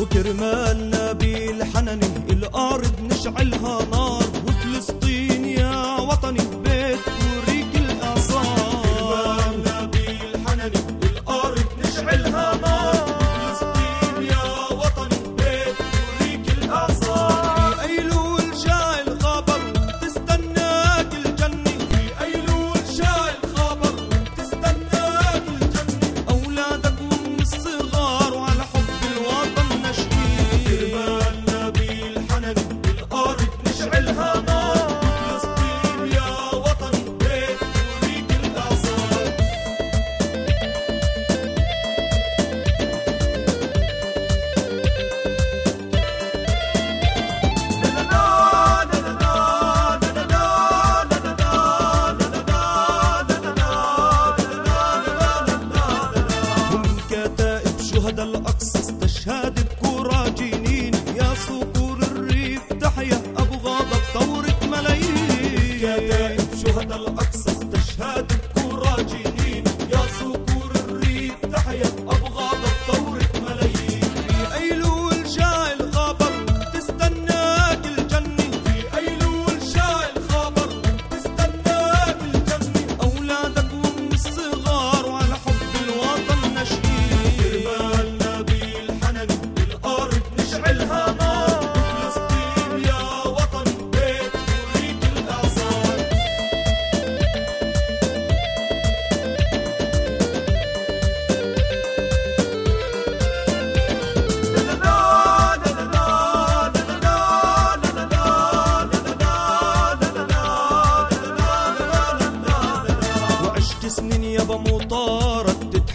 وكرمالنا بالحنن الأرض نشعلها نار وفلسطين زهد الأقصى استشهاد بكورة جنين. يا صقور الريف تحيا أبو غاضب ثورة ملايين. يا دائم شهد الأقصى استشهاد بكورة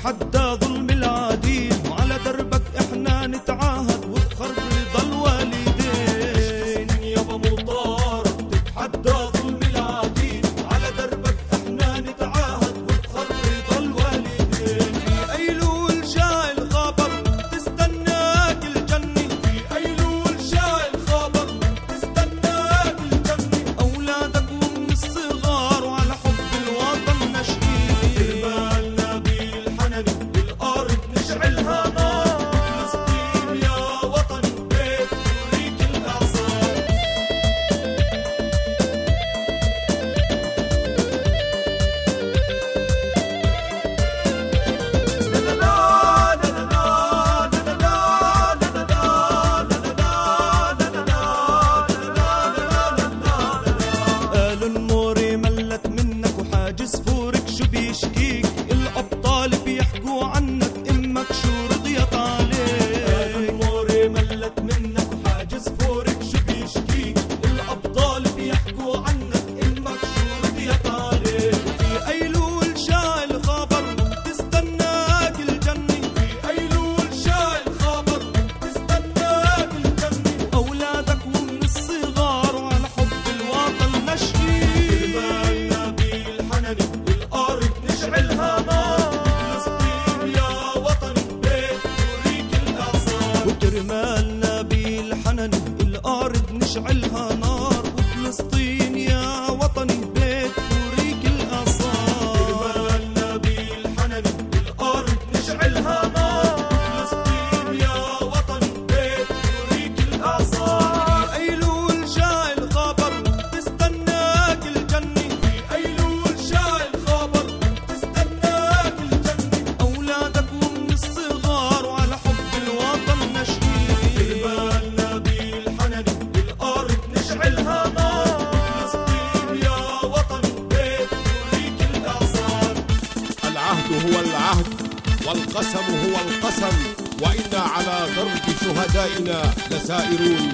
حتى ظلم عصفورك شو بيشكيك شعلها نار. العهد هو العهد والقسم هو القسم وإنا على درب شهدائنا لسائرون.